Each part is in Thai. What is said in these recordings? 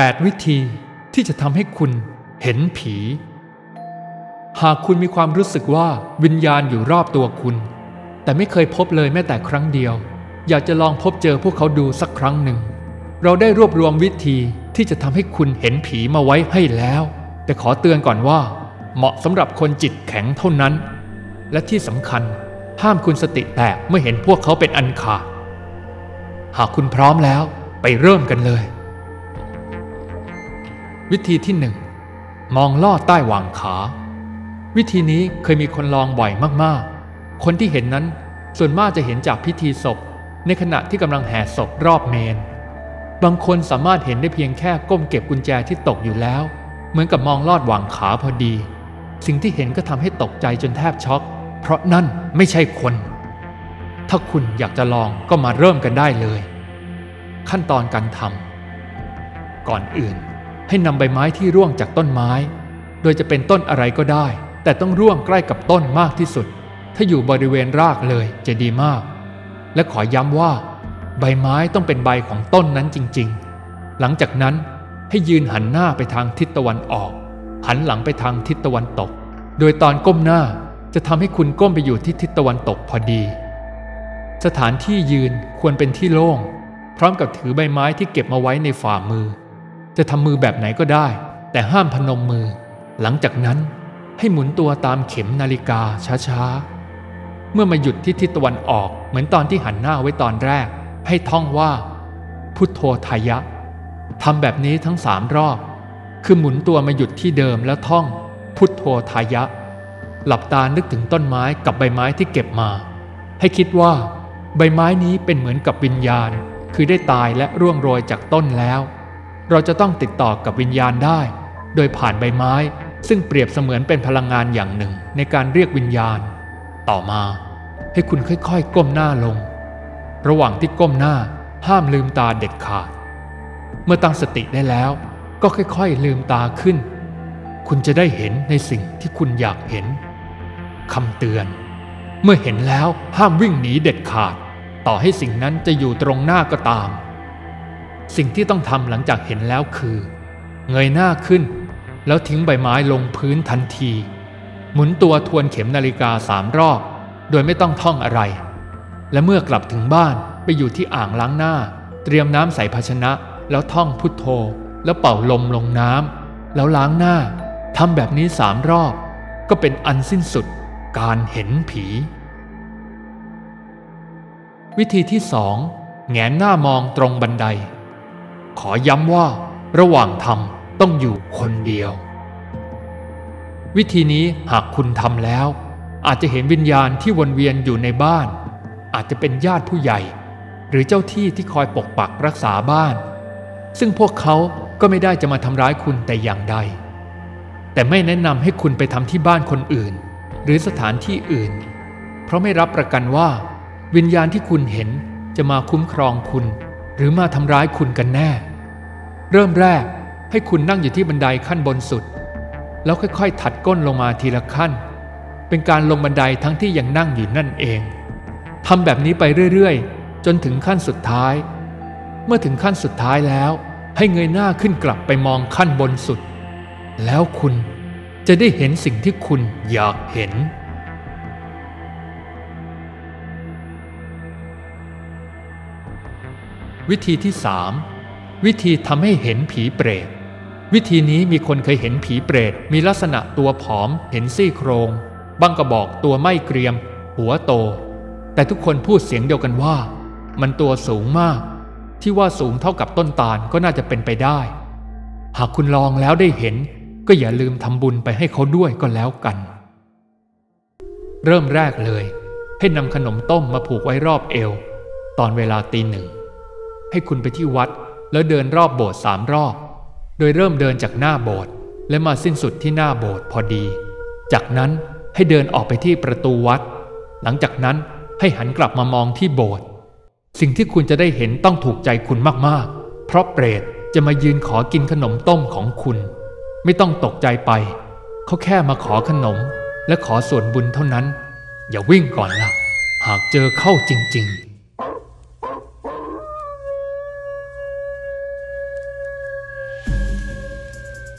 8 วิธีที่จะทำให้คุณเห็นผี หากคุณมีความรู้สึกว่าวิญญาณอยู่รอบตัวคุณ แต่ไม่เคยพบเลยแม้แต่ครั้งเดียว อยากจะลองพบเจอพวกเขาดูสักครั้งหนึ่ง เราได้รวบรวมวิธีที่จะทำให้คุณเห็นผีมาไว้ให้แล้ว แต่ขอเตือนก่อนว่า เหมาะสำหรับคนจิตแข็งเท่านั้น และที่สำคัญห้ามคุณสติแตกเมื่อเห็นพวกเขาเป็นอันขาดหากคุณพร้อมแล้วไปเริ่มกันเลย วิธีที่หนึ่งมองลอดใต้หว่างขา วิธีนี้เคยมีคนลองบ่อยมากๆ คนที่เห็นนั้นส่วนมากจะเห็นจากพิธีศพ ในขณะที่กำลังแห่ศพรอบเมน บางคนสามารถเห็นได้เพียงแค่ก้มเก็บกุญแจที่ตกอยู่แล้ว เหมือนกับมองลอดหว่างขาพอดี สิ่งที่เห็นก็ทำให้ตกใจจนแทบช็อก เพราะนั่นไม่ใช่คน ถ้าคุณอยากจะลองก็มาเริ่มกันได้เลย ขั้นตอนการทำก่อนอื่น ให้นำใบไม้ที่ร่วงจากต้นไม้ โดยจะเป็นต้นอะไรก็ได้ แต่ต้องร่วงใกล้กับต้นมากที่สุด ถ้าอยู่บริเวณรากเลยจะดีมาก และขอย้ำว่า ใบไม้ต้องเป็นใบของต้นนั้นจริง ๆ หลังจากนั้นให้ยืนหันหน้าไปทางทิศตะวันออก หันหลังไปทางทิศตะวันตก โดยตอนก้มหน้าจะทำให้คุณก้มไปอยู่ที่ทิศตะวันตกพอดี สถานที่ยืนควรเป็นที่โล่ง พร้อมกับถือใบไม้ที่เก็บมาไว้ในฝ่ามือ จะทำมือแบบไหนก็ได้ แต่ห้ามพนมมือ หลังจากนั้นให้หมุนตัวตามเข็มนาฬิกาช้าๆ เมื่อมาหยุดที่ทิศตะวันออกเหมือนตอนที่หันหน้าไว้ตอนแรก ให้ท่องว่า พุทโธทายะทำแบบนี้ทั้งสามรอบ คือหมุนตัวมาหยุดที่เดิมแล้วท่อง พุทโธทายะ หลับตานึกถึงต้นไม้กับใบไม้ที่เก็บมา ให้คิดว่า ใบไม้นี้เป็นเหมือนกับวิญญาณ คือได้ตายและร่วงโรยจากต้นแล้ว เราจะต้องติดต่อกับวิญญาณได้ โดยผ่านใบไม้ ซึ่งเปรียบเสมือนเป็นพลังงานอย่างหนึ่งในการเรียกวิญญาณ ต่อมา ให้คุณค่อยๆ ก้มหน้าลง ระหว่างที่ก้มหน้าห้ามลืมตาเด็ดขาด เมื่อตั้งสติได้แล้วก็ค่อยๆ ลืมตาขึ้น คุณจะได้เห็นในสิ่งที่คุณอยากเห็นคำเตือน เมื่อเห็นแล้วห้ามวิ่งหนีเด็ดขาด ต่อให้สิ่งนั้นจะอยู่ตรงหน้าก็ตาม สิ่งที่ต้องทำหลังจากเห็นแล้วคือ เงยหน้าขึ้น แล้วทิ้งใบไม้ลงพื้นทันที หมุนตัวทวนเข็มนาฬิกาสามรอบ โดยไม่ต้องท่องอะไร และเมื่อกลับถึงบ้านไปอยู่ที่อ่างล้างหน้า เตรียมน้ำใส่ภาชนะ แล้วท่องพุทโธ แล้วเป่าลมลงน้ำแล้วล้างหน้าทำแบบนี้สามรอบ ก็เป็นอันสิ้นสุดการเห็นผี วิธีที่สองแงนหน้ามองตรงบันได ขอย้ำว่า ระหว่างทำต้องอยู่คนเดียว วิธีนี้หากคุณทำแล้ว อาจจะเห็นวิญญาณที่วนเวียนอยู่ในบ้าน อาจจะเป็นญาติผู้ใหญ่ หรือเจ้าที่ที่คอยปกปักรักษาบ้าน ซึ่งพวกเขาก็ไม่ได้จะมาทำร้ายคุณแต่อย่างใด แต่ไม่แนะนำให้คุณไปทำที่บ้านคนอื่น หรือสถานที่อื่น เพราะไม่รับประกันว่า วิญญาณที่คุณเห็นจะมาคุ้มครองคุณ หรือมาทำร้ายคุณกันแน่ เริ่มแรกให้คุณนั่งอยู่ที่บันไดขั้นบนสุด แล้วค่อยๆ ถัดก้นลงมาทีละขั้น เป็นการลงบันไดทั้งที่ยังนั่งอยู่นั่นเองทำแบบนี้ไปเรื่อยๆ จนถึงขั้นสุดท้าย เมื่อถึงขั้นสุดท้ายแล้ว ให้เงยหน้าขึ้นกลับไปมองขั้นบนสุด แล้วคุณจะได้เห็นสิ่งที่คุณอยากเห็นวิธีที่สาม วิธีทำให้เห็นผีเปรต วิธีนี้มีคนเคยเห็นผีเปรต มีลักษณะตัวผอม เห็นซี่โครง บางกระบอกตัวไม่เกรียม หัวโต แต่ทุกคนพูดเสียงเดียวกันว่า มันตัวสูงมาก ที่ว่าสูงเท่ากับต้นตาลก็น่าจะเป็นไปได้ หากคุณลองแล้วได้เห็น ก็อย่าลืมทำบุญไปให้เขาด้วยก็แล้วกัน เริ่มแรกเลย ให้นำขนมต้มมาผูกไว้รอบเอว ตอนเวลาตีหนึ่งให้คุณไปที่วัด แล้วเดินรอบโบสถ์สามรอบ โดยเริ่มเดินจากหน้าโบสถ์และมาสิ้นสุดที่หน้าโบสถ์พอดี จากนั้นให้เดินออกไปที่ประตูวัด หลังจากนั้นให้หันกลับมามองที่โบสถ์สิ่งที่คุณจะได้เห็นต้องถูกใจคุณมากๆ เพราะเปรตจะมายืนขอกินขนมต้มของคุณ ไม่ต้องตกใจไป เขาแค่มาขอขนม และขอส่วนบุญเท่านั้น อย่าวิ่งก่อนละ่ะ หากเจอเข้าจริง ๆ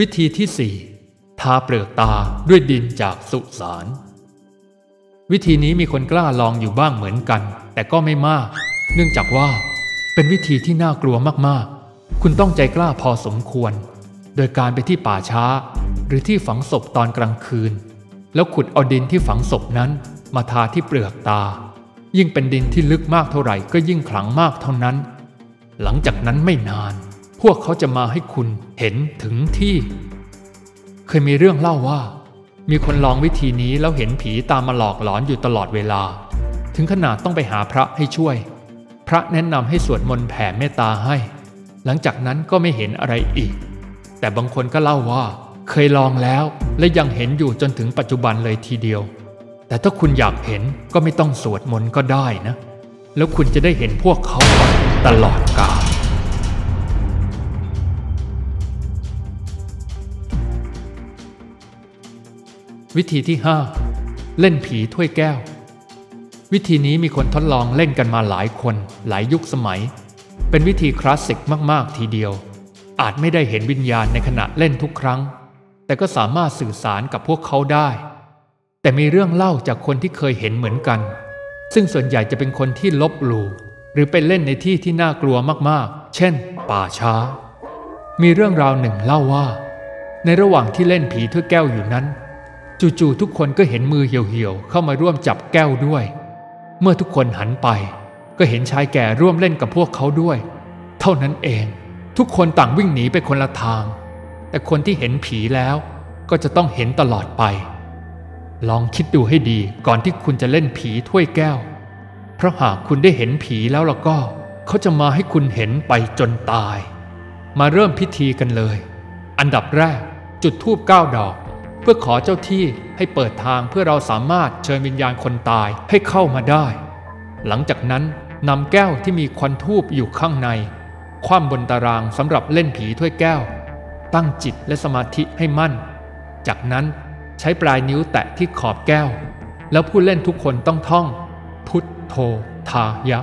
วิธีที่สี่ทาเปลือกตาด้วยดินจากสุสานวิธีนี้มีคนกล้าลองอยู่บ้างเหมือนกัน แต่ก็ไม่มาก เนื่องจากว่า เป็นวิธีที่น่ากลัวมากๆ คุณต้องใจกล้าพอสมควร โดยการไปที่ป่าช้า หรือที่ฝังศพตอนกลางคืน แล้วขุดเอาดินที่ฝังศพนั้น มาทาที่เปลือกตา ยิ่งเป็นดินที่ลึกมากเท่าไหร่ก็ยิ่งขลังมากเท่านั้น หลังจากนั้นไม่นาน วกเขาจะมาให้คุณเห็นถึงที่ เคยมีเรื่องเล่าว่า มีคนลองวิธีนี้แล้วเห็นผีตามมาหลอกหลอนอยู่ตลอดเวลา ถึงขนาดต้องไปหาพระให้ช่วย พระแนะนำให้สวดมนต์แผ่เมตตาให้ หลังจากนั้นก็ไม่เห็นอะไรอีก แต่บางคนก็เล่าว่า เคยลองแล้วและยังเห็นอยู่จนถึงปัจจุบันเลยทีเดียว แต่ถ้าคุณอยากเห็นก็ไม่ต้องสวดมนต์ก็ได้นะ แล้วคุณจะได้เห็นพวกเขาตลอดกาล วิธีที่ 5 เล่นผีถ้วยแก้ว วิธีนี้มีคนทดลองเล่นกันมาหลายคนหลายยุคสมัย เป็นวิธีคลาสสิกมากๆทีเดียว อาจไม่ได้เห็นวิญญาณในขณะเล่นทุกครั้ง แต่ก็สามารถสื่อสารกับพวกเขาได้ แต่มีเรื่องเล่าจากคนที่เคยเห็นเหมือนกัน ซึ่งส่วนใหญ่จะเป็นคนที่ลบหลู่หรือไปเล่นในที่ที่น่ากลัวมากๆ เช่น ป่าช้า มีเรื่องราวหนึ่งเล่าว่า ในระหว่างที่เล่นผีถ้วยแก้วอยู่นั้น จู่ๆทุกคนก็เห็นมือเหี่ยวๆเข้ามาร่วมจับแก้วด้วย เมื่อทุกคนหันไป ก็เห็นชายแก่ร่วมเล่นกับพวกเขาด้วย เท่านั้นเอง ทุกคนต่างวิ่งหนีไปคนละทาง แต่คนที่เห็นผีแล้วก็จะต้องเห็นตลอดไป ลองคิดดูให้ดีก่อนที่คุณจะเล่นผีถ้วยแก้ว เพราะหากคุณได้เห็นผีแล้วล่ะก็ เขาจะมาให้คุณเห็นไปจนตาย มาเริ่มพิธีกันเลย อันดับแรกจุดธูปเก้าดอก เพื่อขอเจ้าที่ให้เปิดทางเพื่อเราสามารถเชิญวิญญาณคนตายให้เข้ามาได้ หลังจากนั้นนำแก้วที่มีควันทูบอยู่ข้างใน คว่ำบนตารางสำหรับเล่นผีถ้วยแก้ว ตั้งจิตและสมาธิให้มั่น จากนั้นใช้ปลายนิ้วแตะที่ขอบแก้ว แล้วผู้เล่นทุกคนต้องท่อง พุทโธทายะ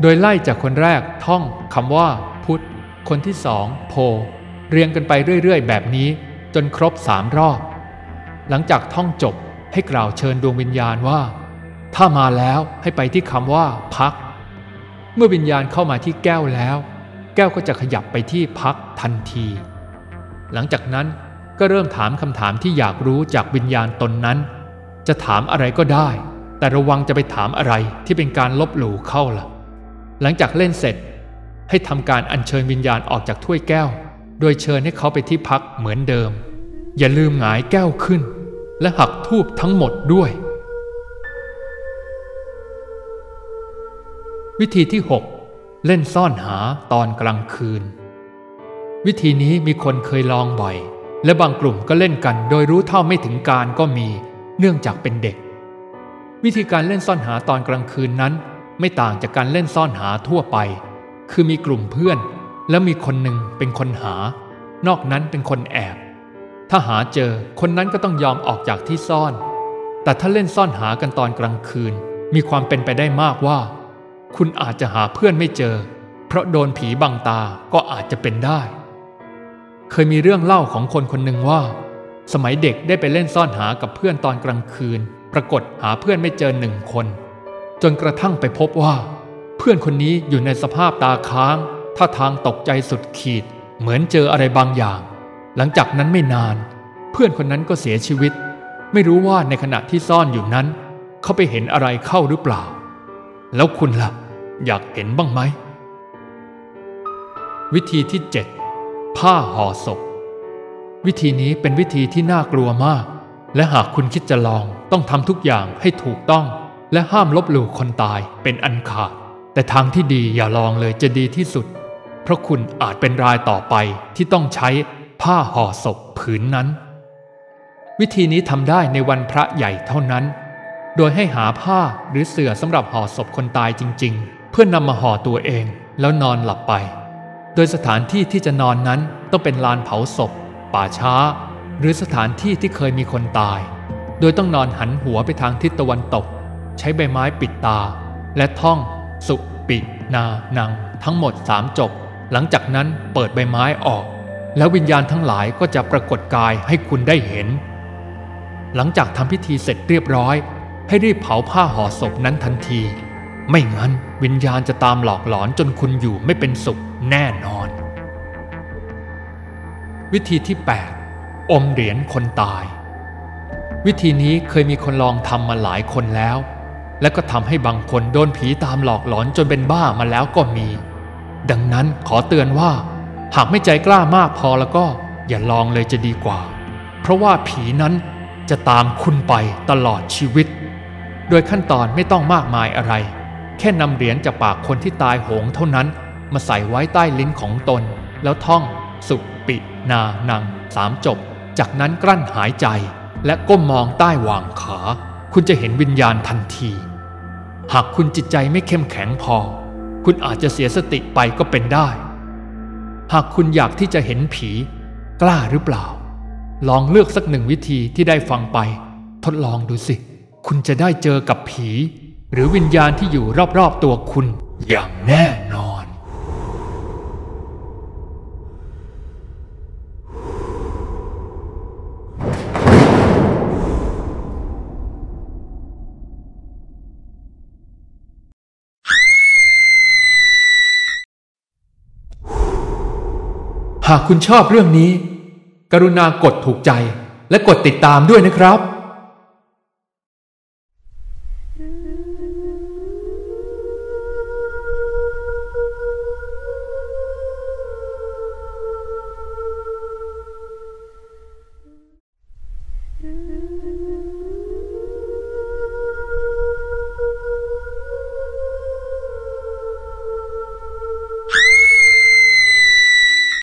โดยไล่จากคนแรกท่องคำว่า พุทคนที่สองโพเรียงกันไปเรื่อยๆ แบบนี้ จนครบสามรอบ หลังจากท่องจบให้กล่าวเชิญดวงวิญญาณว่า ถ้ามาแล้วให้ไปที่คำว่าพัก เมื่อวิญญาณเข้ามาที่แก้วแล้ว แก้วก็จะขยับไปที่พักทันที หลังจากนั้นก็เริ่มถามคำถามที่อยากรู้จากวิญญาณตนนั้น จะถามอะไรก็ได้ แต่ระวังจะไปถามอะไรที่เป็นการลบหลู่เข้าล่ะ หลังจากเล่นเสร็จ ให้ทำการอัญเชิญวิญญาณออกจากถ้วยแก้ว โดยเชิญให้เขาไปที่พักเหมือนเดิม อย่าลืมหงายแก้วขึ้น และหักทูบทั้งหมดด้วย วิธีที่ 6 เล่นซ่อนหาตอนกลางคืน วิธีนี้มีคนเคยลองบ่อย และบางกลุ่มก็เล่นกันโดยรู้เท่าไม่ถึงการก็มี เนื่องจากเป็นเด็ก วิธีการเล่นซ่อนหาตอนกลางคืนนั้น ไม่ต่างจากการเล่นซ่อนหาทั่วไป คือมีกลุ่มเพื่อน แล้วมีคนหนึ่งเป็นคนหา นอกนั้นเป็นคนแอบ ถ้าหาเจอคนนั้นก็ต้องยอมออกจากที่ซ่อน แต่ถ้าเล่นซ่อนหากันตอนกลางคืน มีความเป็นไปได้มากว่า คุณอาจจะหาเพื่อนไม่เจอ เพราะโดนผีบังตาก็อาจจะเป็นได้ เคยมีเรื่องเล่าของคนคนหนึ่งว่า สมัยเด็กได้ไปเล่นซ่อนหากับเพื่อนตอนกลางคืน ปรากฏหาเพื่อนไม่เจอหนึ่งคน จนกระทั่งไปพบว่า เพื่อนคนนี้อยู่ในสภาพตาค้างท่าทางตกใจสุดขีด เหมือนเจออะไรบางอย่าง หลังจากนั้นไม่นาน เพื่อนคนนั้นก็เสียชีวิต ไม่รู้ว่าในขณะที่ซ่อนอยู่นั้น เขาไปเห็นอะไรเข้าหรือเปล่า แล้วคุณล่ะ อยากเห็นบ้างไหม วิธีที่ 7 ผ้าห่อศพ วิธีนี้เป็นวิธีที่น่ากลัวมาก และหากคุณคิดจะลองต้องทำทุกอย่างให้ถูกต้อง และห้ามลบหลู่คนตายเป็นอันขาด แต่ทางที่ดีอย่าลองเลยจะดีที่สุด เพราะคุณอาจเป็นรายต่อไปที่ต้องใช้ ผ้าห่อศพผืนนั้น วิธีนี้ทำได้ในวันพระใหญ่เท่านั้น โดยให้หาผ้าหรือเสื่อสำหรับห่อศพคนตายจริง ๆ เพื่อนนำมาห่อตัวเองแล้วนอนหลับไป โดยสถานที่ที่จะนอนนั้นต้องเป็นลานเผาศพ ป่าช้า หรือสถานที่ที่เคยมีคนตาย โดยต้องนอนหันหัวไปทางทิศตะวันตก ใช้ใบไม้ปิดตา และท่อง สุปิ นา นัง ทั้งหมดสามจบ หลังจากนั้นเปิดใบไม้ออก แล้ววิญญาณทั้งหลายก็จะปรากฏกายให้คุณได้เห็น หลังจากทำพิธีเสร็จเรียบร้อย ให้รีบเผาผ้าห่อศพนั้นทันที ไม่งั้นวิญญาณจะตามหลอกหลอนจนคุณอยู่ไม่เป็นสุขแน่นอน วิธีที่ 8 อมเหรียญคนตาย วิธีนี้เคยมีคนลองทำมาหลายคนแล้ว และก็ทำให้บางคนโดนผีตามหลอกหลอนจนเป็นบ้ามาแล้วก็มี ดังนั้นขอเตือนว่า หากไม่ใจกล้ามากพอแล้วก็อย่าลองเลยจะดีกว่า เพราะว่าผีนั้นจะตามคุณไปตลอดชีวิต โดยขั้นตอนไม่ต้องมากมายอะไร แค่นำเหรียญจากปากคนที่ตายโหงเท่านั้น มาใส่ไว้ใต้ลิ้นของตน แล้วท่อง สุปินานังสามจบ จากนั้นกลั้นหายใจ และก้มมองใต้หว่างขา คุณจะเห็นวิญญาณทันที หากคุณจิตใจไม่เข้มแข็งพอ คุณอาจจะเสียสติไปก็เป็นได้ หากคุณอยากที่จะเห็นผี กล้าหรือเปล่า ลองเลือกสักหนึ่งวิธีที่ได้ฟังไป ทดลองดูสิ คุณจะได้เจอกับผี หรือวิญญาณที่อยู่รอบๆตัวคุณอย่างแน่นอนากคุณชอบเรื่องนี้ กรุณากดถูกใจและกดติดตามด้วยนะครับ